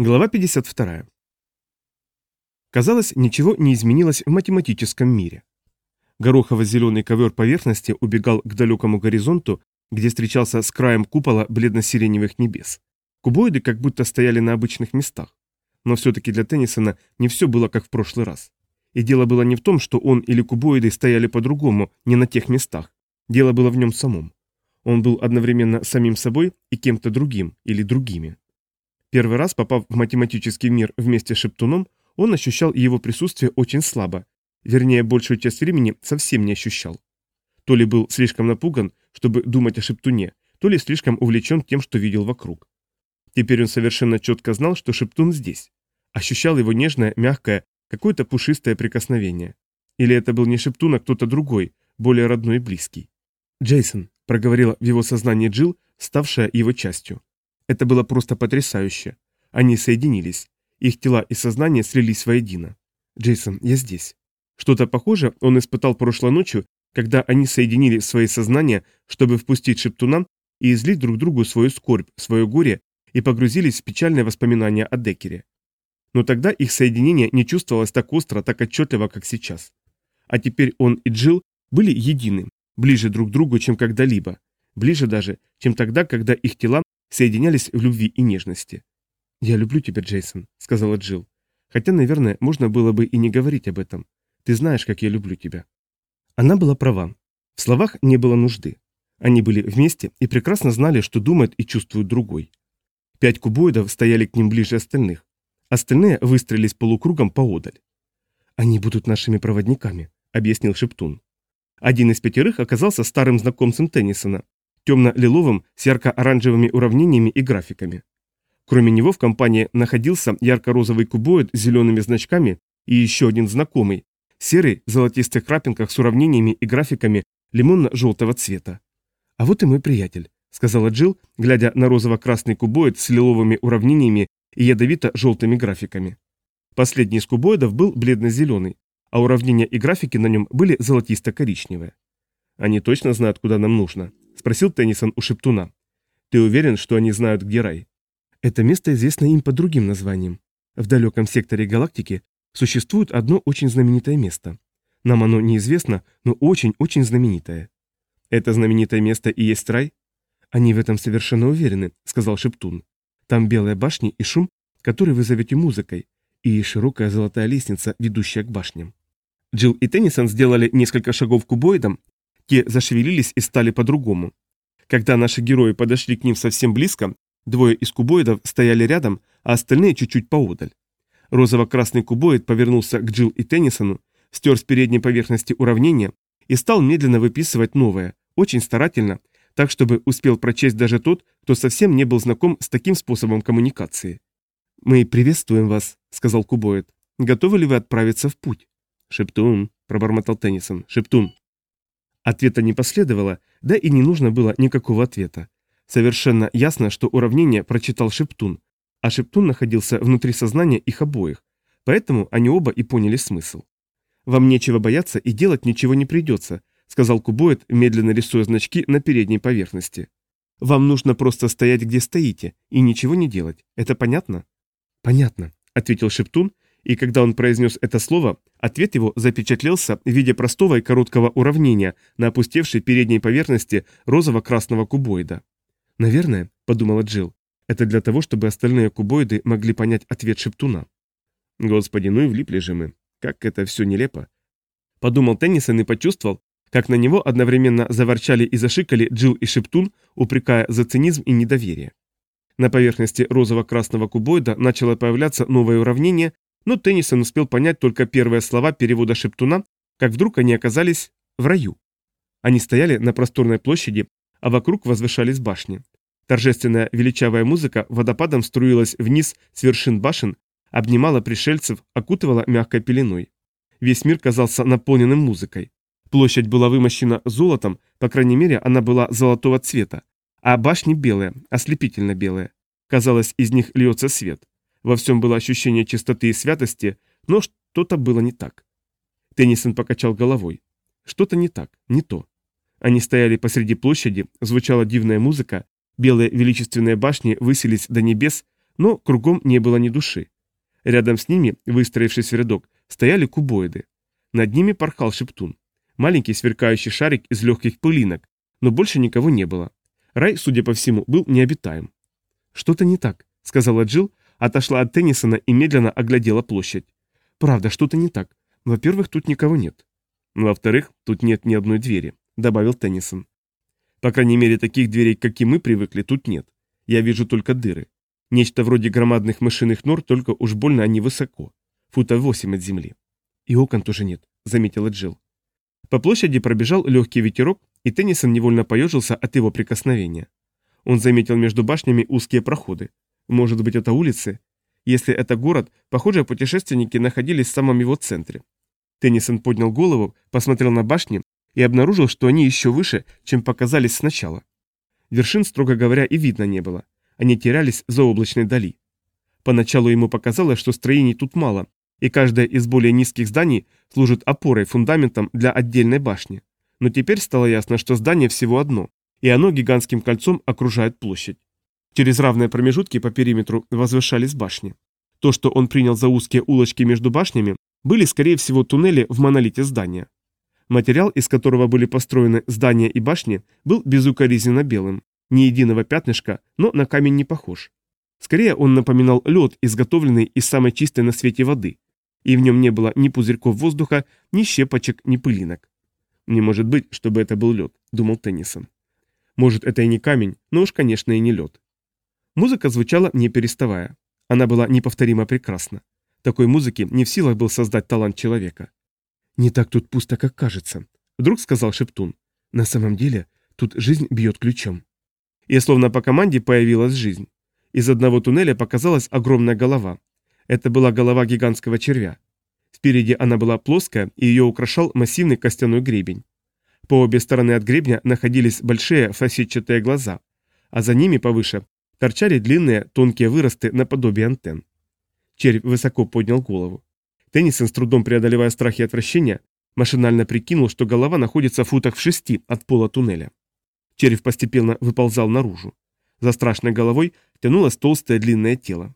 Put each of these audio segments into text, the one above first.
Глава 52. Казалось, ничего не изменилось в математическом мире. Горохово-зеленый ковер поверхности убегал к далекому горизонту, где встречался с краем купола бледно-сиреневых небес. Кубоиды как будто стояли на обычных местах. Но все-таки для Теннисона не все было как в прошлый раз. И дело было не в том, что он или кубоиды стояли по-другому, не на тех местах. Дело было в нем самом. Он был одновременно самим собой и кем-то другим или другими. Первый раз, попав в математический мир вместе с Шептуном, он ощущал его присутствие очень слабо, вернее, большую часть времени совсем не ощущал. То ли был слишком напуган, чтобы думать о Шептуне, то ли слишком увлечен тем, что видел вокруг. Теперь он совершенно четко знал, что Шептун здесь. Ощущал его нежное, мягкое, какое-то пушистое прикосновение. Или это был не Шептун, а кто-то другой, более родной и близкий. «Джейсон», — проговорила в его сознании Джилл, ставшая его частью. Это было просто потрясающе. Они соединились. Их тела и сознание слились воедино. «Джейсон, я здесь». Что-то похожее он испытал прошлой ночью, когда они соединили свои сознания, чтобы впустить Шептуна и излить друг другу свою скорбь, свое горе и погрузились в печальные воспоминания о Декере. Но тогда их соединение не чувствовалось так остро, так отчетливо, как сейчас. А теперь он и Джилл были едины, ближе друг к другу, чем когда-либо, ближе даже, чем тогда, когда их тела соединялись в любви и нежности. «Я люблю тебя, Джейсон», — сказала Джилл. «Хотя, наверное, можно было бы и не говорить об этом. Ты знаешь, как я люблю тебя». Она была права. В словах не было нужды. Они были вместе и прекрасно знали, что думает и чувствует другой. Пять кубоидов стояли к ним ближе остальных. Остальные выстроились полукругом поодаль. «Они будут нашими проводниками», — объяснил Шептун. Один из пятерых оказался старым знакомцем Теннисона, темно-лиловым с ярко-оранжевыми уравнениями и графиками. Кроме него в компании находился ярко-розовый кубоид с зелеными значками и еще один знакомый, серый в золотистых крапинках с уравнениями и графиками лимонно-желтого цвета. «А вот и мой приятель», — сказала Джилл, глядя на розово-красный кубоид с лиловыми уравнениями и ядовито-желтыми графиками. Последний из кубоидов был бледно-зеленый, а уравнения и графики на нем были золотисто-коричневые. «Они точно знают, куда нам нужно?» Спросил Теннисон у Шептуна. Ты уверен, что они знают, где рай? Это место известно им под другим названием. В далеком секторе галактики существует одно очень знаменитое место. Нам оно неизвестно, но очень-очень знаменитое. Это знаменитое место и есть рай? Они в этом совершенно уверены, сказал Шептун. Там белые башни и шум, который вы зовете музыкой, и широкая золотая лестница, ведущая к башням. Джилл и Теннисон сделали несколько шагов к убоидам, те зашевелились и стали по-другому. Когда наши герои подошли к ним совсем близко, двое из кубоидов стояли рядом, а остальные чуть-чуть поодаль. Розово-красный кубоид повернулся к Джилл и Теннисону, стер с передней поверхности уравнение и стал медленно выписывать новое, очень старательно, так чтобы успел прочесть даже тот, кто совсем не был знаком с таким способом коммуникации. «Мы приветствуем вас», — сказал Кубоид. «Готовы ли вы отправиться в путь?» «Шептун», — пробормотал Теннисон, — «шептун». Ответа не последовало, да и не нужно было никакого ответа. Совершенно ясно, что уравнение прочитал Шептун, а Шептун находился внутри сознания их обоих, поэтому они оба и поняли смысл. «Вам нечего бояться и делать ничего не придется», сказал Кубоид, медленно рисуя значки на передней поверхности. «Вам нужно просто стоять, где стоите, и ничего не делать. Это понятно?» «Понятно», — ответил Шептун и когда он произнес это слово, ответ его запечатлелся в виде простого и короткого уравнения на опустевшей передней поверхности розово-красного кубоида. «Наверное», — подумала Джилл, — «это для того, чтобы остальные кубоиды могли понять ответ Шептуна». «Господи, ну и влипли же мы. Как это все нелепо». Подумал Теннисон и почувствовал, как на него одновременно заворчали и зашикали Джилл и Шептун, упрекая за цинизм и недоверие. На поверхности розово-красного кубоида начало появляться новое уравнение, но Теннисон успел понять только первые слова перевода Шептуна, как вдруг они оказались в раю. Они стояли на просторной площади, а вокруг возвышались башни. Торжественная величавая музыка водопадом струилась вниз с вершин башен, обнимала пришельцев, окутывала мягкой пеленой. Весь мир казался наполненным музыкой. Площадь была вымощена золотом, по крайней мере, она была золотого цвета, а башни белые, ослепительно белые. Казалось, из них льется свет. Во всем было ощущение чистоты и святости, но что-то было не так. Теннисон покачал головой. Что-то не так, не то. Они стояли посреди площади, звучала дивная музыка, белые величественные башни высились до небес, Но кругом не было ни души. Рядом с ними, выстроившись в рядок, стояли кубоиды. Над ними порхал шептун. Маленький сверкающий шарик из легких пылинок, но больше никого не было. Рай, судя по всему, был необитаем. «Что-то не так», — сказала Джилл, отошла от Теннисона и медленно оглядела площадь. «Правда, что-то не так. Во-первых, тут никого нет». «Во-вторых, тут нет ни одной двери», — добавил Теннисон. «По крайней мере, таких дверей, как и мы привыкли, тут нет. Я вижу только дыры. Нечто вроде громадных мышиных нор, только уж больно они высоко. Фута восемь от земли. И окон тоже нет, заметила Джилл. По площади пробежал легкий ветерок, и Теннисон невольно поежился от его прикосновения. Он заметил между башнями узкие проходы. Может быть, это улицы? Если это город, похоже, путешественники находились в самом его центре. Теннисон поднял голову, посмотрел на башни и обнаружил, что они еще выше, чем показались сначала. Вершин, строго говоря, и видно не было. Они терялись за облачной дали. Поначалу ему показалось, что строений тут мало, и каждое из более низких зданий служит опорой, фундаментом для отдельной башни. Но теперь стало ясно, что здание всего одно, и оно гигантским кольцом окружает площадь. Через равные промежутки по периметру возвышались башни. То, что он принял за узкие улочки между башнями, были, скорее всего, туннели в монолите здания. Материал, из которого были построены здания и башни, был безукоризненно белым. Ни единого пятнышка, но на камень не похож. Скорее он напоминал лед, изготовленный из самой чистой на свете воды, и в нем не было ни пузырьков воздуха, ни щепочек, ни пылинок. «Не может быть, чтобы это был лед», — думал Теннисон. «Может, это и не камень, но уж, конечно, и не лед». Музыка звучала не переставая. Она была неповторимо прекрасна. Такой музыки не в силах был создать талант человека. «Не так тут пусто, как кажется», — вдруг сказал Шептун. «На самом деле, тут жизнь бьет ключом». И словно по команде появилась жизнь. Из одного туннеля показалась огромная голова. Это была голова гигантского червя. Спереди она была плоская, и ее украшал массивный костяной гребень. По обе стороны от гребня находились большие фасетчатые глаза, а за ними повыше торчали длинные тонкие выросты наподобие антенн. Червь высоко поднял голову. Теннисон, с трудом преодолевая страх и отвращение, машинально прикинул, что голова находится в футах в шести от пола туннеля. Червь постепенно выползал наружу. За страшной головой тянулось толстое длинное тело.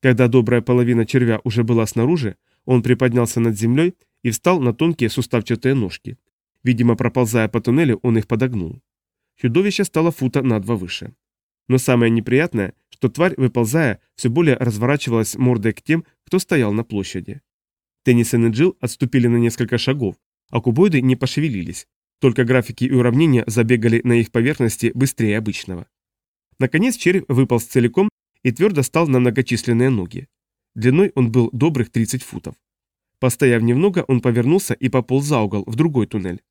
Когда добрая половина червя уже была снаружи, он приподнялся над землей и встал на тонкие суставчатые ножки. Видимо, проползая по туннелю, он их подогнул. Чудовище стало фута на два выше. Но самое неприятное, что тварь, выползая, все более разворачивалась мордой к тем, кто стоял на площади. Теннисон и Джилл отступили на несколько шагов, а кубоиды не пошевелились, только графики и уравнения забегали на их поверхности быстрее обычного. Наконец червь выполз целиком и твердо стал на многочисленные ноги. Длиной он был добрых 30 футов. Постояв немного, он повернулся и пополз за угол, в другой туннель.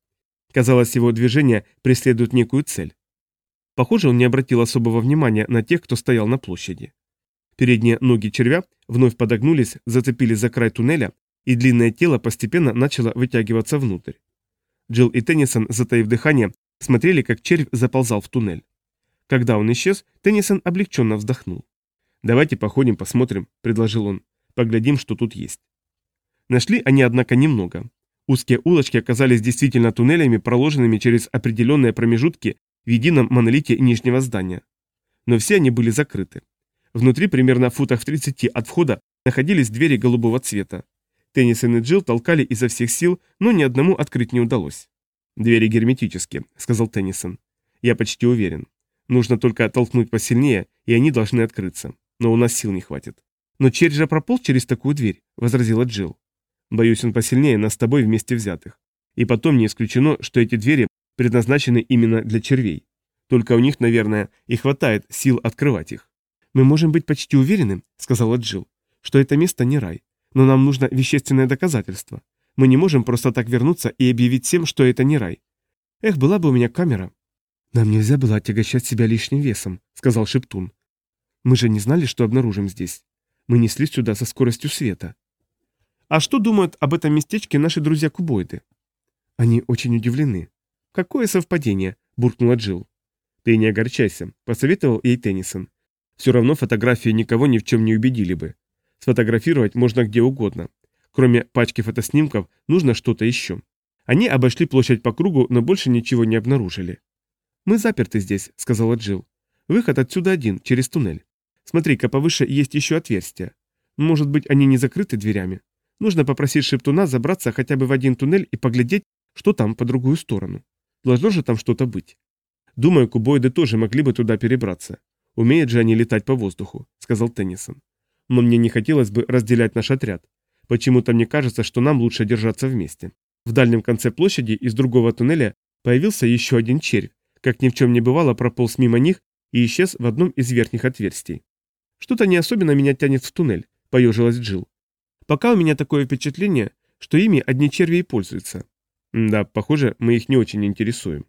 Казалось, его движение преследует некую цель. Похоже, он не обратил особого внимания на тех, кто стоял на площади. Передние ноги червя вновь подогнулись, зацепились за край туннеля, и длинное тело постепенно начало вытягиваться внутрь. Джилл и Теннисон, затаив дыхание, смотрели, как червь заползал в туннель. Когда он исчез, Теннисон облегченно вздохнул. «Давайте походим, посмотрим», — предложил он. «Поглядим, что тут есть». Нашли они, однако, немного. Узкие улочки оказались действительно туннелями, проложенными через определенные промежутки в едином монолите нижнего здания. Но все они были закрыты. Внутри, примерно в футах в 30 от входа, находились двери голубого цвета. Теннисон и Джилл толкали изо всех сил, но ни одному открыть не удалось. «Двери герметические», — сказал Теннисон. «Я почти уверен. Нужно только оттолкнуть посильнее, и они должны открыться. Но у нас сил не хватит». «Но червь же прополз через такую дверь», — возразила Джилл. «Боюсь, он посильнее нас с тобой вместе взятых. И потом не исключено, что эти двери предназначены именно для червей. Только у них, наверное, и хватает сил открывать их». «Мы можем быть почти уверены», — сказала Джилл, — «что это место не рай. Но нам нужно вещественное доказательство. Мы не можем просто так вернуться и объявить всем, что это не рай. Эх, была бы у меня камера. Нам нельзя было отягощать себя лишним весом, сказал Шептун. Мы же не знали, что обнаружим здесь. Мы неслись сюда со скоростью света. А что думают об этом местечке наши друзья-кубоиды? Они очень удивлены. Какое совпадение, буркнула Джилл. Ты не огорчайся, посоветовал ей Теннисон. Все равно фотографии никого ни в чем не убедили бы. Сфотографировать можно где угодно. Кроме пачки фотоснимков, нужно что-то еще. Они обошли площадь по кругу, но больше ничего не обнаружили. «Мы заперты здесь», — сказала Джилл. «Выход отсюда один, через туннель. Смотри-ка, повыше есть еще отверстия. Может быть, они не закрыты дверями? Нужно попросить Шептуна забраться хотя бы в один туннель и поглядеть, что там по другую сторону. Должно же там что-то быть. Думаю, кубоиды тоже могли бы туда перебраться. Умеют же они летать по воздуху, сказал Теннисон. Но мне не хотелось бы разделять наш отряд. Почему-то мне кажется, что нам лучше держаться вместе. В дальнем конце площади из другого туннеля появился еще один червь, как ни в чем не бывало, прополз мимо них и исчез в одном из верхних отверстий. Что-то не особенно меня тянет в туннель, поежилась Джилл. Пока у меня такое впечатление, что ими одни черви и пользуются. Да, похоже, мы их не очень интересуем.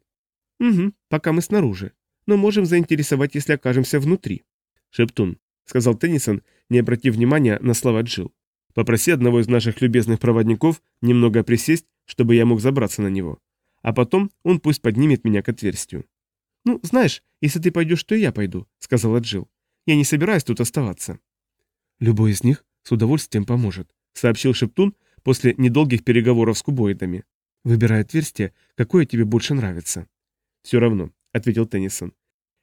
Угу, пока мы снаружи. Но можем заинтересовать, если окажемся внутри. Шептун, сказал Теннисон, не обратив внимания на слова Джилл. Попроси одного из наших любезных проводников немного присесть, чтобы я мог забраться на него. А потом он пусть поднимет меня к отверстию. «Ну, знаешь, если ты пойдешь, то и я пойду», — сказала Джилл. «Я не собираюсь тут оставаться». «Любой из них с удовольствием поможет», — сообщил Шептун после недолгих переговоров с кубоидами. «Выбирай отверстие, какое тебе больше нравится». «Все равно», — ответил Теннисон.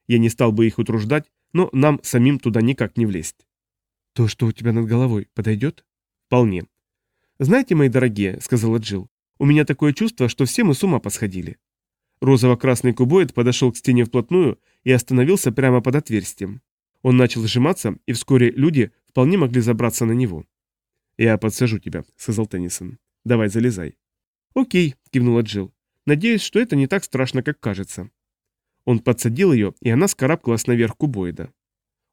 «Я не стал бы их утруждать, но нам самим туда никак не влезть». «То, что у тебя над головой, подойдет?» «Вполне». «Знаете, мои дорогие», — сказала Джилл, — «у меня такое чувство, что все мы с ума посходили». Розово-красный кубоид подошел к стене вплотную и остановился прямо под отверстием. Он начал сжиматься, и вскоре люди вполне могли забраться на него. «Я подсажу тебя», — сказал Теннисон. «Давай, залезай». «Окей», — кивнула Джилл. «Надеюсь, что это не так страшно, как кажется». Он подсадил ее, и она скарабкалась наверх кубоида.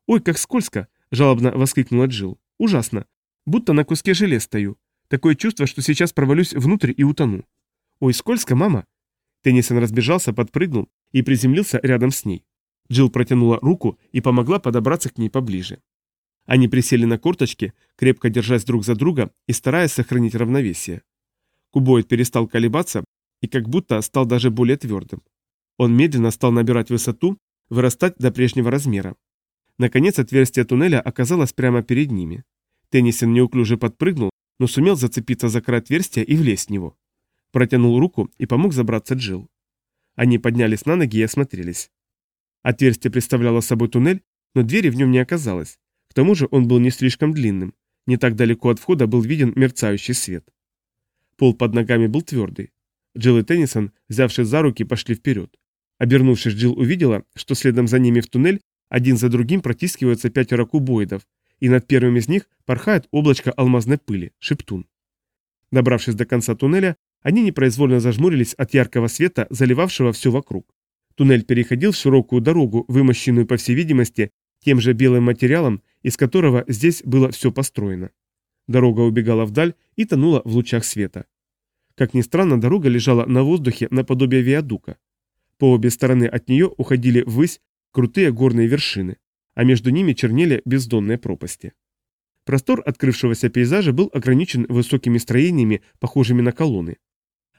«Ой, как скользко!» – жалобно воскликнула Джилл. «Ужасно! Будто на куске желе стою. Такое чувство, что сейчас провалюсь внутрь и утону. Ой, скользко, мама!» Теннисон разбежался, подпрыгнул и приземлился рядом с ней. Джилл протянула руку и помогла подобраться к ней поближе. Они присели на корточки, крепко держась друг за друга и стараясь сохранить равновесие. Кубоид перестал колебаться и как будто стал даже более твердым. Он медленно стал набирать высоту, вырастать до прежнего размера. Наконец отверстие туннеля оказалось прямо перед ними. Теннисон неуклюже подпрыгнул, но сумел зацепиться за край отверстия и влезть в него. Протянул руку и помог забраться Джил. Они поднялись на ноги и осмотрелись. Отверстие представляло собой туннель, но двери в нем не оказалось. К тому же он был не слишком длинным. Не так далеко от входа был виден мерцающий свет. Пол под ногами был твердый. Джилл и Теннисон, взявшись за руки, пошли вперед. Обернувшись, Джилл увидела, что следом за ними в туннель один за другим протискиваются пятеро кубоидов, и над первым из них порхает облачко алмазной пыли, шептун. Добравшись до конца туннеля, они непроизвольно зажмурились от яркого света, заливавшего все вокруг. Туннель переходил в широкую дорогу, вымощенную, по всей видимости, тем же белым материалом, из которого здесь было все построено. Дорога убегала вдаль и тонула в лучах света. Как ни странно, дорога лежала на воздухе наподобие виадука. По обе стороны от нее уходили ввысь крутые горные вершины, а между ними чернели бездонные пропасти. Простор открывшегося пейзажа был ограничен высокими строениями, похожими на колонны.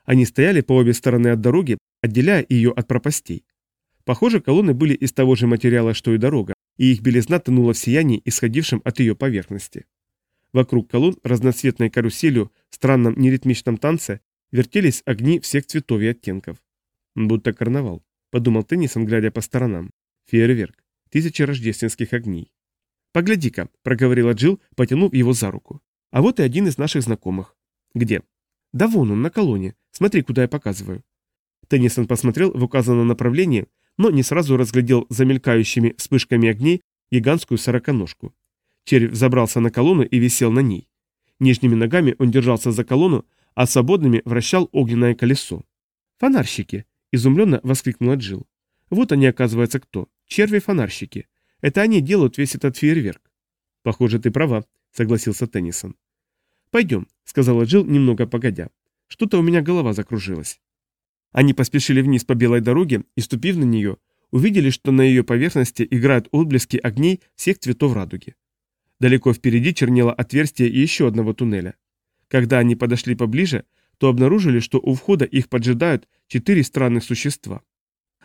Они стояли по обе стороны от дороги, отделяя ее от пропастей. Похоже, колонны были из того же материала, что и дорога, и их белизна тонула в сиянии, исходившем от ее поверхности. Вокруг колонн разноцветной каруселью в странном неритмичном танце вертелись огни всех цветов и оттенков. Будто карнавал, подумал Теннисон, глядя по сторонам. Фейерверк. Тысячи рождественских огней. «Погляди-ка», — проговорила Джилл, потянув его за руку. «А вот и один из наших знакомых». «Где?» «Да вон он, на колонне. Смотри, куда я показываю». Теннисон посмотрел в указанном направлении, но не сразу разглядел за мелькающими вспышками огней гигантскую сороконожку. Червь забрался на колонну и висел на ней. Нижними ногами он держался за колонну, а свободными вращал огненное колесо. «Фонарщики!» – изумленно воскликнула Джилл. «Вот они, оказывается, кто? Черви-фонарщики. Это они делают весь этот фейерверк». «Похоже, ты права», – согласился Теннисон. «Пойдем», – сказала Джилл немного погодя. «Что-то у меня голова закружилась». Они поспешили вниз по белой дороге и, ступив на нее, увидели, что на ее поверхности играют отблески огней всех цветов радуги. Далеко впереди чернело отверстие еще одного туннеля. Когда они подошли поближе, то обнаружили, что у входа их поджидают четыре странных существа.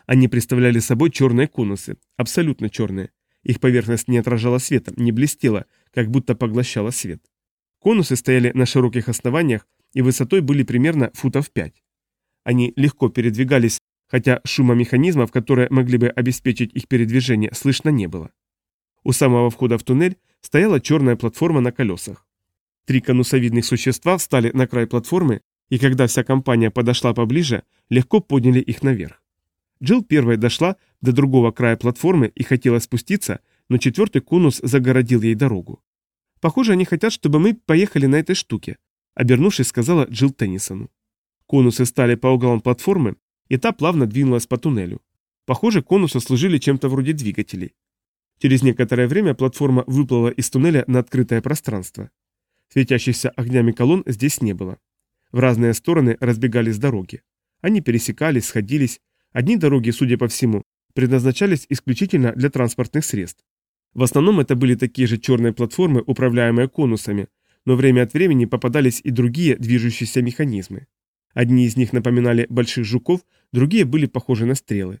Они представляли собой черные конусы, абсолютно черные. Их поверхность не отражала света, не блестела, как будто поглощала свет. Конусы стояли на широких основаниях и высотой были примерно футов 5. Они легко передвигались, хотя шума механизмов, которые могли бы обеспечить их передвижение, слышно не было. У самого входа в туннель стояла черная платформа на колесах. Три конусовидных существа встали на край платформы, и когда вся компания подошла поближе, легко подняли их наверх. Джилл первой дошла до другого края платформы и хотела спуститься, но четвертый конус загородил ей дорогу. «Похоже, они хотят, чтобы мы поехали на этой штуке», обернувшись, сказала Джилл Теннисону. Конусы стали по углам платформы, и та плавно двинулась по туннелю. Похоже, конусы служили чем-то вроде двигателей. Через некоторое время платформа выплыла из туннеля на открытое пространство. Светящихся огнями колонн здесь не было. В разные стороны разбегались дороги. Они пересекались, сходились. Одни дороги, судя по всему, предназначались исключительно для транспортных средств. В основном это были такие же черные платформы, управляемые конусами, но время от времени попадались и другие движущиеся механизмы. Одни из них напоминали больших жуков, другие были похожи на стрелы.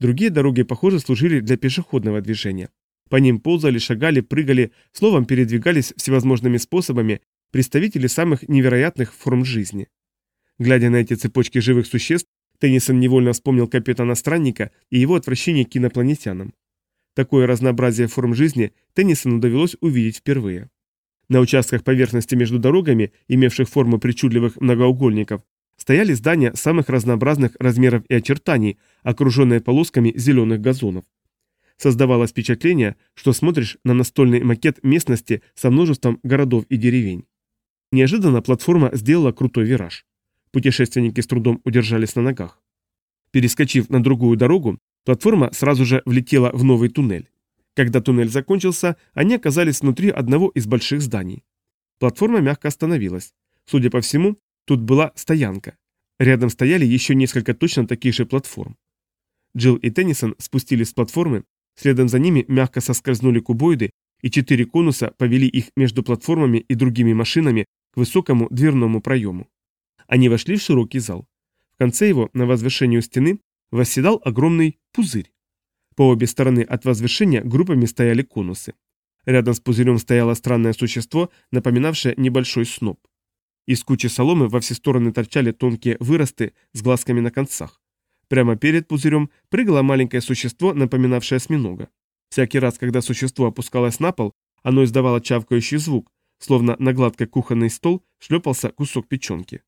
Другие дороги, похоже, служили для пешеходного движения. По ним ползали, шагали, прыгали, словом, передвигались всевозможными способами представители самых невероятных форм жизни. Глядя на эти цепочки живых существ, Теннисон невольно вспомнил капитана Странника и его отвращение к инопланетянам. Такое разнообразие форм жизни Теннисону довелось увидеть впервые. На участках поверхности между дорогами, имевших форму причудливых многоугольников, стояли здания самых разнообразных размеров и очертаний, окруженные полосками зеленых газонов. Создавалось впечатление, что смотришь на настольный макет местности со множеством городов и деревень. Неожиданно платформа сделала крутой вираж. Путешественники с трудом удержались на ногах. Перескочив на другую дорогу, платформа сразу же влетела в новый туннель. Когда туннель закончился, они оказались внутри одного из больших зданий. Платформа мягко остановилась. Судя по всему, тут была стоянка. Рядом стояли еще несколько точно таких же платформ. Джилл и Теннисон спустились с платформы, следом за ними мягко соскользнули кубоиды, и четыре конуса повели их между платформами и другими машинами к высокому дверному проему. Они вошли в широкий зал. В конце его, на возвышении стены, восседал огромный пузырь. По обе стороны от возвышения группами стояли конусы. Рядом с пузырем стояло странное существо, напоминавшее небольшой сноп. Из кучи соломы во все стороны торчали тонкие выросты с глазками на концах. Прямо перед пузырем прыгало маленькое существо, напоминавшее осьминога. Всякий раз, когда существо опускалось на пол, оно издавало чавкающий звук, словно на гладкий кухонный стол шлепался кусок печенки.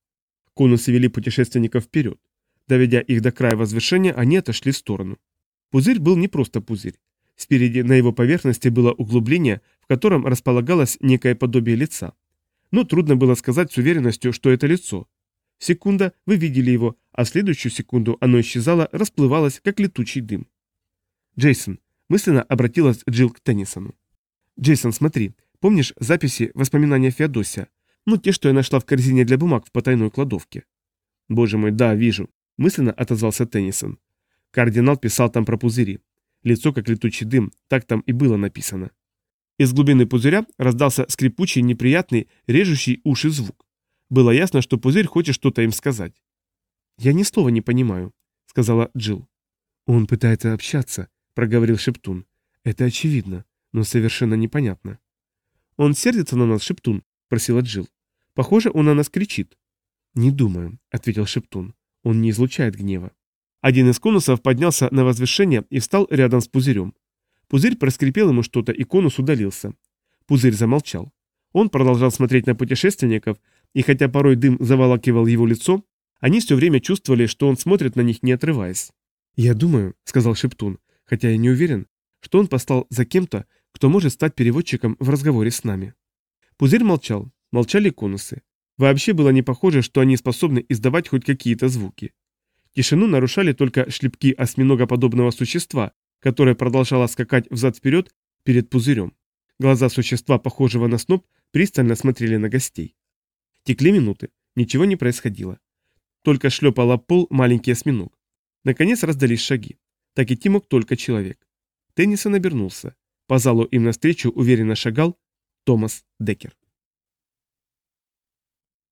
Конусы вели путешественников вперед. Доведя их до края возвышения, они отошли в сторону. Пузырь был не просто пузырь. Спереди на его поверхности было углубление, в котором располагалось некое подобие лица. Но трудно было сказать с уверенностью, что это лицо. Секунда, вы видели его, а следующую секунду оно исчезало, расплывалось, как летучий дым. Джейсон, мысленно обратилась Джилл к Теннисону. «Джейсон, смотри, помнишь записи воспоминания Феодосия? Ну, те, что я нашла в корзине для бумаг в потайной кладовке». «Боже мой, да, вижу», — мысленно отозвался Теннисон. Кардинал писал там про пузыри. Лицо как летучий дым, так там и было написано. Из глубины пузыря раздался скрипучий, неприятный, режущий уши звук. Было ясно, что пузырь хочет что-то им сказать. «Я ни слова не понимаю», — сказала Джилл. «Он пытается общаться», — проговорил Шептун. «Это очевидно, но совершенно непонятно». «Он сердится на нас, Шептун?» — просила Джилл. «Похоже, он на нас кричит». «Не думаю», — ответил Шептун. «Он не излучает гнева». Один из конусов поднялся на возвышение и встал рядом с пузырем. Пузырь проскрипел ему что-то, и конус удалился. Пузырь замолчал. Он продолжал смотреть на путешественников, и хотя порой дым заволакивал его лицо, они все время чувствовали, что он смотрит на них, не отрываясь. «Я думаю», — сказал Шептун, хотя я не уверен, что он послал за кем-то, кто может стать переводчиком в разговоре с нами. Пузырь молчал, молчали конусы. Вообще было не похоже, что они способны издавать хоть какие-то звуки. Тишину нарушали только шлепки осьминогоподобного существа, которое продолжало скакать взад-вперед перед пузырем. Глаза существа, похожего на сноп, пристально смотрели на гостей. Текли минуты, ничего не происходило. Только шлепала пол маленький осьминог. Наконец раздались шаги. Так идти мог только человек. Теннисон обернулся. По залу им навстречу уверенно шагал Томас Деккер.